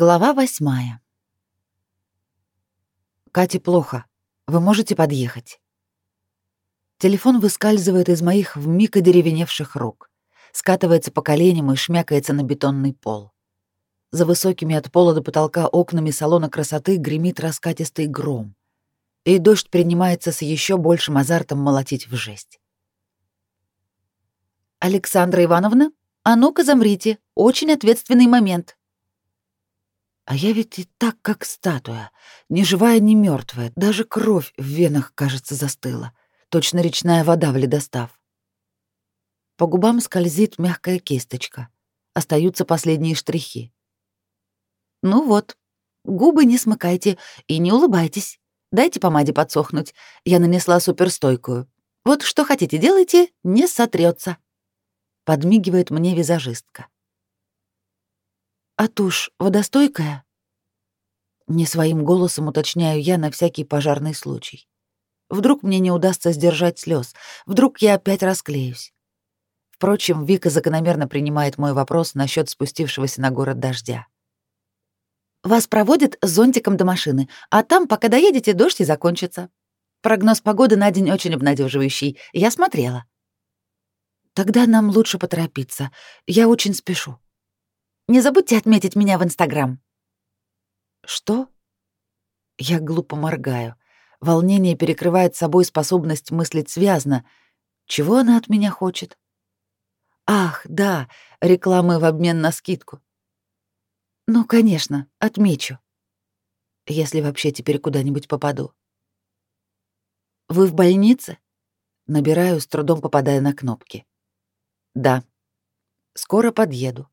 Глава восьмая. Кате плохо. Вы можете подъехать. Телефон выскальзывает из моих вмиг одеревеневших рук, скатывается по коленям и шмякается на бетонный пол. За высокими от пола до потолка окнами салона красоты гремит раскатистый гром, и дождь принимается с еще большим азартом молотить в жесть. «Александра Ивановна, а ну-ка замрите, очень ответственный момент», а я ведь и так, как статуя, ни живая, ни мертвая, даже кровь в венах, кажется, застыла, точно речная вода в ледостав. По губам скользит мягкая кисточка. Остаются последние штрихи. Ну вот, губы не смыкайте и не улыбайтесь. Дайте помаде подсохнуть. Я нанесла суперстойкую. Вот что хотите делайте, не сотрется. Подмигивает мне визажистка. «А тушь водостойкая?» Не своим голосом уточняю я на всякий пожарный случай. Вдруг мне не удастся сдержать слез, вдруг я опять расклеюсь. Впрочем, Вика закономерно принимает мой вопрос насчет спустившегося на город дождя. «Вас проводят с зонтиком до машины, а там, пока доедете, дождь и закончится. Прогноз погоды на день очень обнадеживающий. Я смотрела». «Тогда нам лучше поторопиться. Я очень спешу». Не забудьте отметить меня в Инстаграм». «Что?» Я глупо моргаю. Волнение перекрывает собой способность мыслить связно. Чего она от меня хочет? Ах, да, рекламы в обмен на скидку. Ну, конечно, отмечу. Если вообще теперь куда-нибудь попаду. Вы в больнице? Набираю, с трудом попадая на кнопки. Да. Скоро подъеду.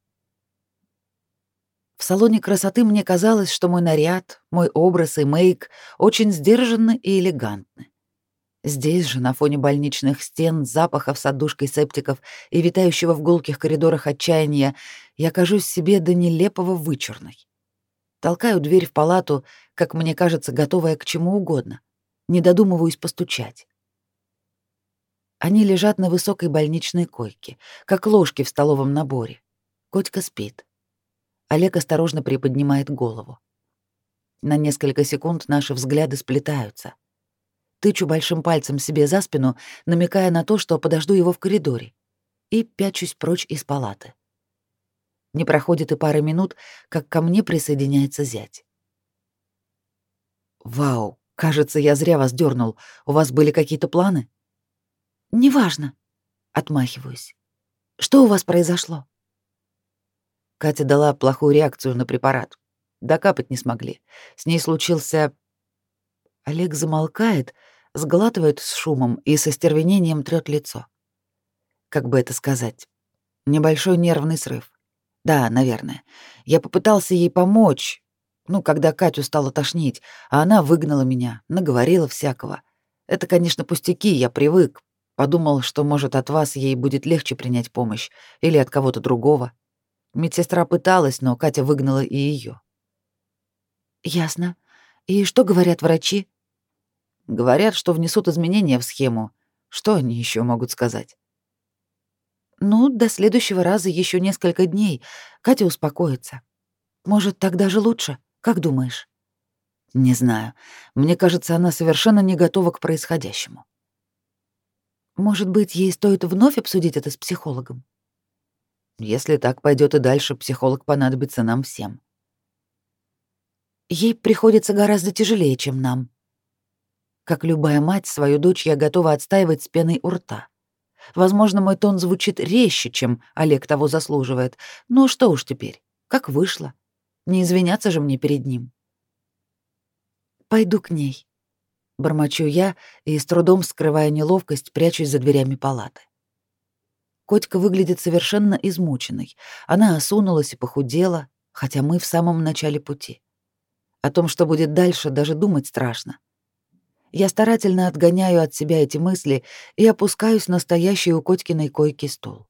В салоне красоты мне казалось, что мой наряд, мой образ и мейк очень сдержанны и элегантны. Здесь же, на фоне больничных стен, запахов с отдушкой септиков и витающего в гулких коридорах отчаяния, я кажусь себе до нелепого вычурной. Толкаю дверь в палату, как мне кажется, готовая к чему угодно. Не додумываюсь постучать. Они лежат на высокой больничной койке, как ложки в столовом наборе. Котька спит. Олег осторожно приподнимает голову. На несколько секунд наши взгляды сплетаются. Тычу большим пальцем себе за спину, намекая на то, что подожду его в коридоре, и пячусь прочь из палаты. Не проходит и пары минут, как ко мне присоединяется зять. «Вау, кажется, я зря вас дернул. У вас были какие-то планы?» «Неважно», — отмахиваюсь. «Что у вас произошло?» Катя дала плохую реакцию на препарат. Докапать не смогли. С ней случился... Олег замолкает, сглатывает с шумом и со стервенением трёт лицо. Как бы это сказать? Небольшой нервный срыв. Да, наверное. Я попытался ей помочь, ну, когда Катю стало тошнить, а она выгнала меня, наговорила всякого. Это, конечно, пустяки, я привык. Подумал, что, может, от вас ей будет легче принять помощь или от кого-то другого. Медсестра пыталась, но Катя выгнала и ее. Ясно. И что говорят врачи? Говорят, что внесут изменения в схему. Что они еще могут сказать? Ну, до следующего раза еще несколько дней. Катя успокоится. Может, так даже лучше? Как думаешь? Не знаю. Мне кажется, она совершенно не готова к происходящему. Может быть, ей стоит вновь обсудить это с психологом? Если так пойдет и дальше, психолог понадобится нам всем. Ей приходится гораздо тяжелее, чем нам. Как любая мать, свою дочь я готова отстаивать с пеной у рта. Возможно, мой тон звучит резче, чем Олег того заслуживает. Но что уж теперь, как вышло. Не извиняться же мне перед ним. Пойду к ней. Бормочу я и, с трудом скрывая неловкость, прячусь за дверями палаты. Котька выглядит совершенно измученной. Она осунулась и похудела, хотя мы в самом начале пути. О том, что будет дальше, даже думать страшно. Я старательно отгоняю от себя эти мысли и опускаюсь на стоящий у Котькиной койки стул.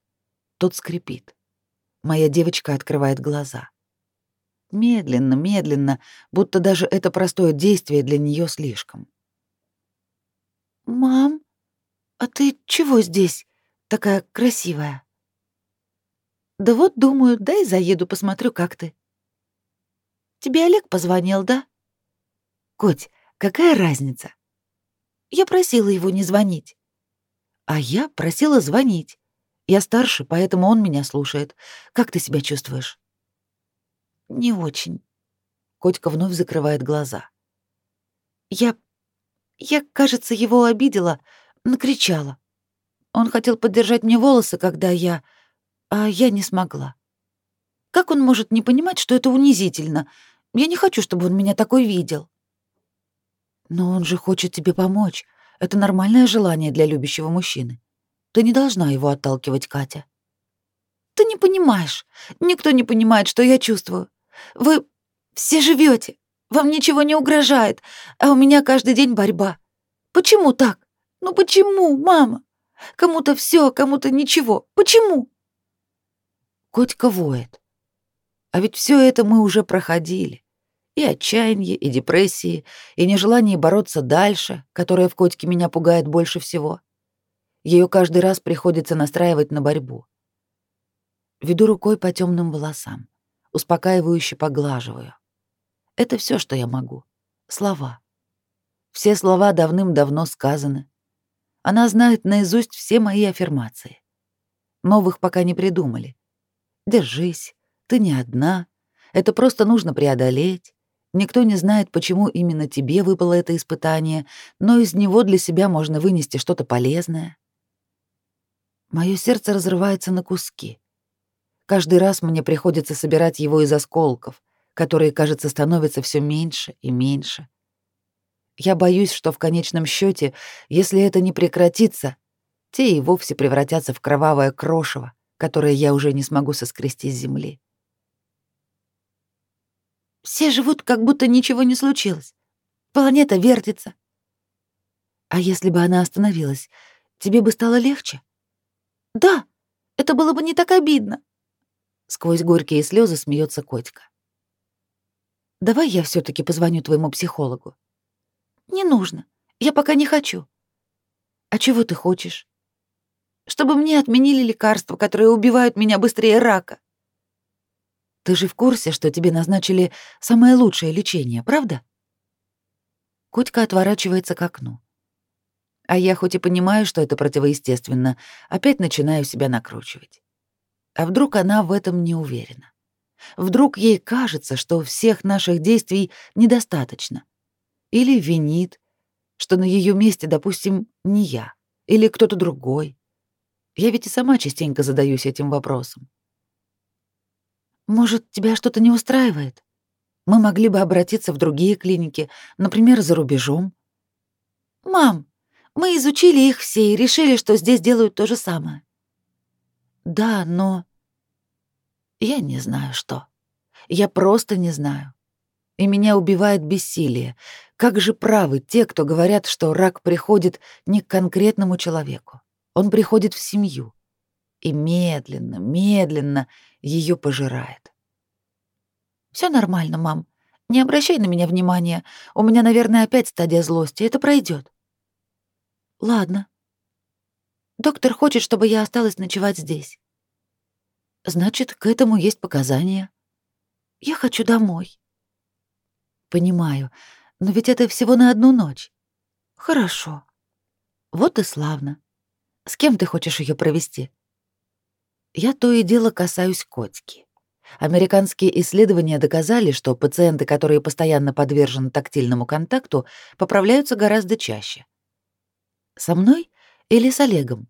Тот скрипит. Моя девочка открывает глаза. Медленно, медленно, будто даже это простое действие для нее слишком. «Мам, а ты чего здесь?» Такая красивая. Да вот, думаю, дай заеду, посмотрю, как ты. Тебе Олег позвонил, да? Коть, какая разница? Я просила его не звонить. А я просила звонить. Я старше, поэтому он меня слушает. Как ты себя чувствуешь? Не очень. Котька вновь закрывает глаза. Я... Я, кажется, его обидела, накричала. Он хотел поддержать мне волосы, когда я... А я не смогла. Как он может не понимать, что это унизительно? Я не хочу, чтобы он меня такой видел. Но он же хочет тебе помочь. Это нормальное желание для любящего мужчины. Ты не должна его отталкивать, Катя. Ты не понимаешь. Никто не понимает, что я чувствую. Вы все живете. Вам ничего не угрожает, а у меня каждый день борьба. Почему так? Ну почему, мама? Кому-то все, кому-то ничего. Почему? Котька воет. А ведь все это мы уже проходили. И отчаяние, и депрессии, и нежелание бороться дальше, которое в Котьке меня пугает больше всего. Ее каждый раз приходится настраивать на борьбу. Веду рукой по темным волосам, успокаивающе поглаживаю. Это все, что я могу. Слова. Все слова давным-давно сказаны. Она знает наизусть все мои аффирмации. Новых пока не придумали. Держись, ты не одна. Это просто нужно преодолеть. Никто не знает, почему именно тебе выпало это испытание, но из него для себя можно вынести что-то полезное. Мое сердце разрывается на куски. Каждый раз мне приходится собирать его из осколков, которые, кажется, становятся все меньше и меньше. Я боюсь, что в конечном счете, если это не прекратится, те и вовсе превратятся в кровавое крошево, которое я уже не смогу соскрести с земли. Все живут, как будто ничего не случилось. Планета вертится. А если бы она остановилась, тебе бы стало легче? Да, это было бы не так обидно. Сквозь горькие слезы смеется котика. Давай я все таки позвоню твоему психологу. Не нужно. Я пока не хочу. А чего ты хочешь? Чтобы мне отменили лекарства, которые убивают меня быстрее рака. Ты же в курсе, что тебе назначили самое лучшее лечение, правда? Котька отворачивается к окну. А я хоть и понимаю, что это противоестественно, опять начинаю себя накручивать. А вдруг она в этом не уверена? Вдруг ей кажется, что всех наших действий недостаточно? Или винит, что на ее месте, допустим, не я или кто-то другой? Я ведь и сама частенько задаюсь этим вопросом. Может, тебя что-то не устраивает? Мы могли бы обратиться в другие клиники, например, за рубежом. Мам, мы изучили их все и решили, что здесь делают то же самое. Да, но... Я не знаю, что. Я просто не знаю. И меня убивает бессилие. Как же правы те, кто говорят, что рак приходит не к конкретному человеку. Он приходит в семью. И медленно, медленно ее пожирает. Все нормально, мам. Не обращай на меня внимания. У меня, наверное, опять стадия злости. Это пройдет. Ладно. Доктор хочет, чтобы я осталась ночевать здесь. Значит, к этому есть показания. Я хочу домой. Понимаю, но ведь это всего на одну ночь. Хорошо. Вот и славно. С кем ты хочешь ее провести? Я то и дело касаюсь котики. Американские исследования доказали, что пациенты, которые постоянно подвержены тактильному контакту, поправляются гораздо чаще. Со мной или с Олегом?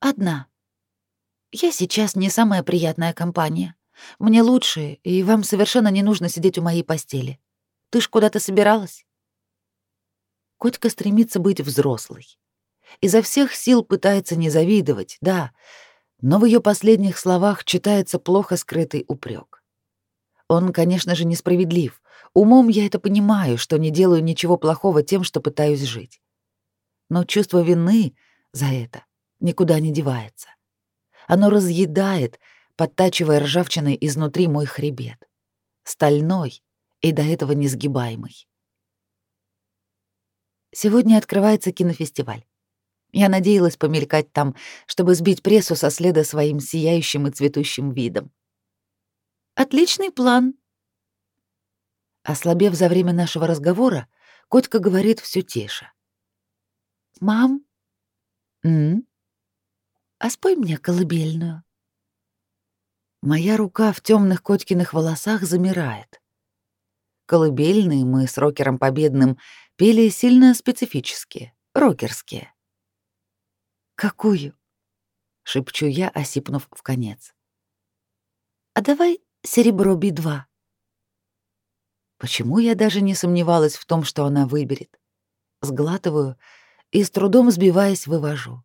Одна. Я сейчас не самая приятная компания. Мне лучше, и вам совершенно не нужно сидеть у моей постели. Ты ж куда-то собиралась? Котька стремится быть взрослой. Изо всех сил пытается не завидовать, да, но в ее последних словах читается плохо скрытый упрек. Он, конечно же, несправедлив. Умом я это понимаю, что не делаю ничего плохого тем, что пытаюсь жить но чувство вины за это никуда не девается. Оно разъедает, подтачивая ржавчиной изнутри мой хребет. Стальной и до этого несгибаемый. Сегодня открывается кинофестиваль. Я надеялась помелькать там, чтобы сбить прессу со следа своим сияющим и цветущим видом. Отличный план. Ослабев за время нашего разговора, Котька говорит все тише. «Мам?» «М? А спой мне колыбельную». Моя рука в темных Котькиных волосах замирает. Колыбельные мы с рокером Победным пели сильно специфические, рокерские. «Какую?» — шепчу я, осипнув в конец. «А давай серебро Би-2». Почему я даже не сомневалась в том, что она выберет? Сглатываю и с трудом сбиваясь вывожу.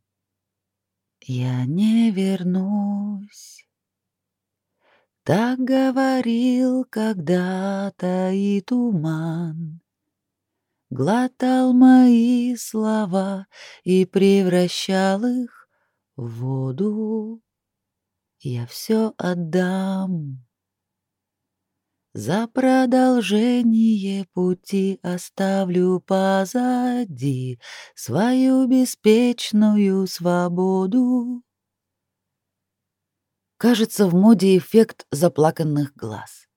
«Я не вернусь». Так говорил когда-то и туман, Глотал мои слова и превращал их в воду. Я все отдам. За продолжение пути оставлю позади свою беспечную свободу. Кажется, в моде эффект заплаканных глаз.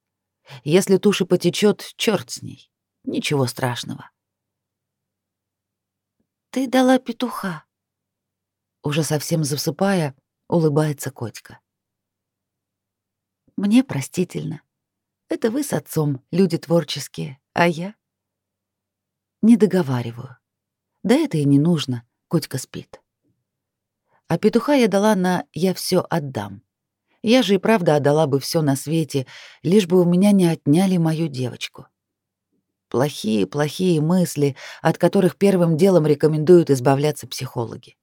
Если туши потечет, черт с ней. Ничего страшного. Ты дала петуха. Уже совсем засыпая, улыбается котика. Мне простительно. Это вы с отцом, люди творческие, а я? Не договариваю. Да это и не нужно, котика спит. А петуха я дала на «я все отдам». Я же и правда отдала бы все на свете, лишь бы у меня не отняли мою девочку. Плохие, плохие мысли, от которых первым делом рекомендуют избавляться психологи,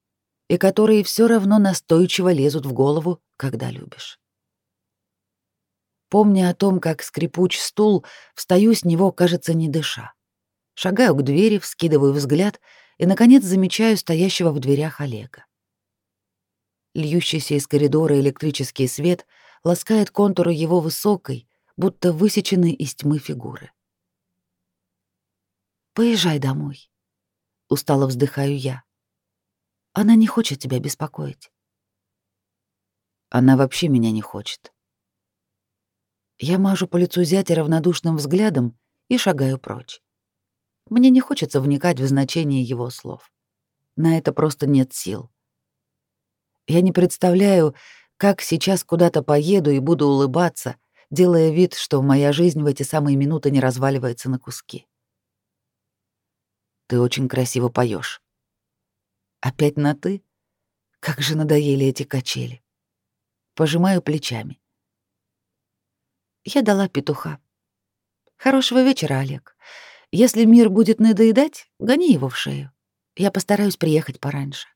и которые все равно настойчиво лезут в голову, когда любишь. Помня о том, как скрипуч стул, встаю с него, кажется, не дыша. Шагаю к двери, вскидываю взгляд и, наконец, замечаю стоящего в дверях Олега. Льющийся из коридора электрический свет ласкает контуры его высокой, будто высеченной из тьмы фигуры. «Поезжай домой», — устало вздыхаю я. «Она не хочет тебя беспокоить». Она вообще меня не хочет. Я мажу по лицу зятя равнодушным взглядом и шагаю прочь. Мне не хочется вникать в значение его слов. На это просто нет сил. Я не представляю, как сейчас куда-то поеду и буду улыбаться, делая вид, что моя жизнь в эти самые минуты не разваливается на куски. Ты очень красиво поешь. Опять на «ты»? Как же надоели эти качели. Пожимаю плечами. Я дала петуха. Хорошего вечера, Олег. Если мир будет надоедать, гони его в шею. Я постараюсь приехать пораньше.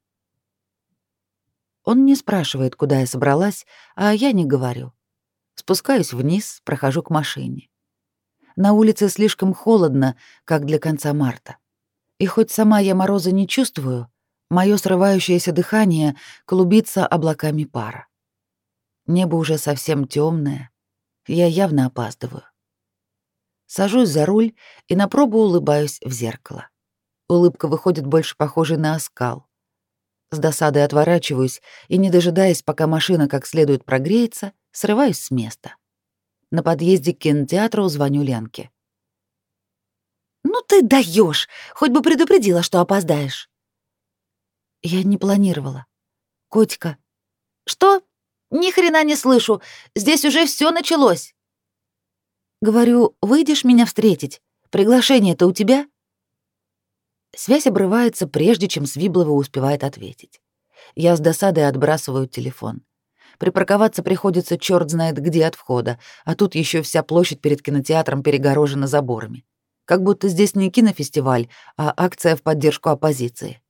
Он не спрашивает, куда я собралась, а я не говорю. Спускаюсь вниз, прохожу к машине. На улице слишком холодно, как для конца марта. И хоть сама я мороза не чувствую, мое срывающееся дыхание клубится облаками пара. Небо уже совсем темное, я явно опаздываю. Сажусь за руль и на пробу улыбаюсь в зеркало. Улыбка выходит больше похожей на оскал. С досадой отворачиваюсь и, не дожидаясь, пока машина как следует прогреется, срываюсь с места. На подъезде к кинотеатру звоню Ленке. «Ну ты даешь! Хоть бы предупредила, что опоздаешь!» Я не планировала. Котика. «Что? Ни хрена не слышу. Здесь уже все началось!» Говорю, выйдешь меня встретить? Приглашение-то у тебя? Связь обрывается, прежде чем Свиблова успевает ответить. Я с досадой отбрасываю телефон. Припарковаться приходится черт знает где от входа, а тут еще вся площадь перед кинотеатром перегорожена заборами. Как будто здесь не кинофестиваль, а акция в поддержку оппозиции.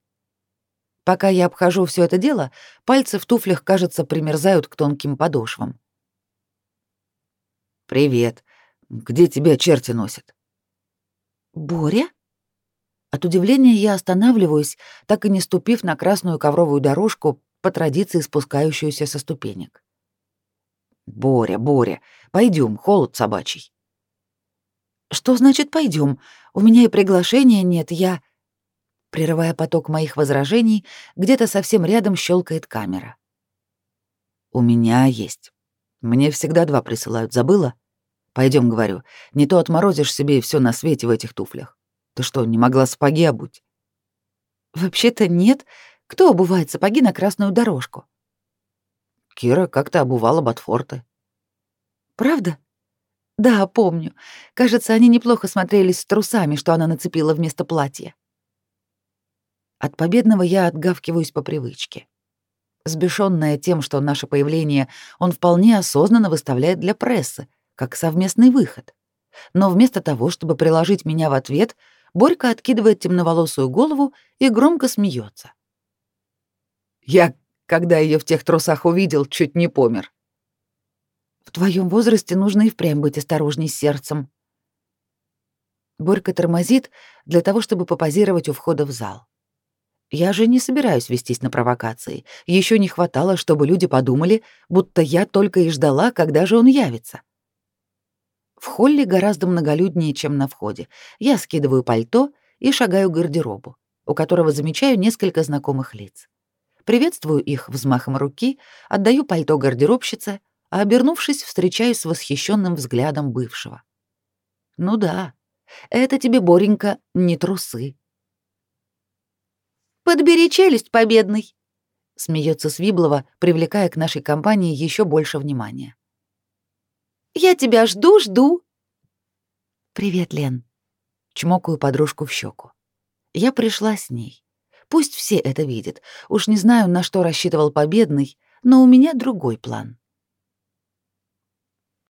Пока я обхожу все это дело, пальцы в туфлях, кажется, примерзают к тонким подошвам. «Привет. Где тебя черти носят?» «Боря?» От удивления я останавливаюсь, так и не ступив на красную ковровую дорожку, по традиции спускающуюся со ступенек. «Боря, Боря, пойдем, холод собачий». «Что значит пойдем? У меня и приглашения нет, я...» Прерывая поток моих возражений, где-то совсем рядом щелкает камера. «У меня есть. Мне всегда два присылают, забыла? Пойдем, говорю, не то отморозишь себе все на свете в этих туфлях. Ты что, не могла сапоги обуть? Вообще-то нет. Кто обувает сапоги на красную дорожку? Кира как-то обувала ботфорты. Правда? Да, помню. Кажется, они неплохо смотрелись с трусами, что она нацепила вместо платья. От победного я отгавкиваюсь по привычке. Сбешенная тем, что наше появление он вполне осознанно выставляет для прессы, как совместный выход. Но вместо того, чтобы приложить меня в ответ, Борька откидывает темноволосую голову и громко смеется. Я, когда ее в тех трусах увидел, чуть не помер. В твоем возрасте нужно и впрямь быть осторожней с сердцем. Борька тормозит для того, чтобы попозировать у входа в зал. Я же не собираюсь вестись на провокации. Еще не хватало, чтобы люди подумали, будто я только и ждала, когда же он явится. В холле гораздо многолюднее, чем на входе. Я скидываю пальто и шагаю к гардеробу, у которого замечаю несколько знакомых лиц. Приветствую их взмахом руки, отдаю пальто гардеробщице, а обернувшись, встречаюсь с восхищенным взглядом бывшего. Ну да, это тебе, Боренька, не трусы. «Подбери челюсть, победный!» — смеется Свиблова, привлекая к нашей компании еще больше внимания. «Я тебя жду, жду!» «Привет, Лен!» — чмокаю подружку в щеку. Я пришла с ней. Пусть все это видят. Уж не знаю, на что рассчитывал победный, но у меня другой план.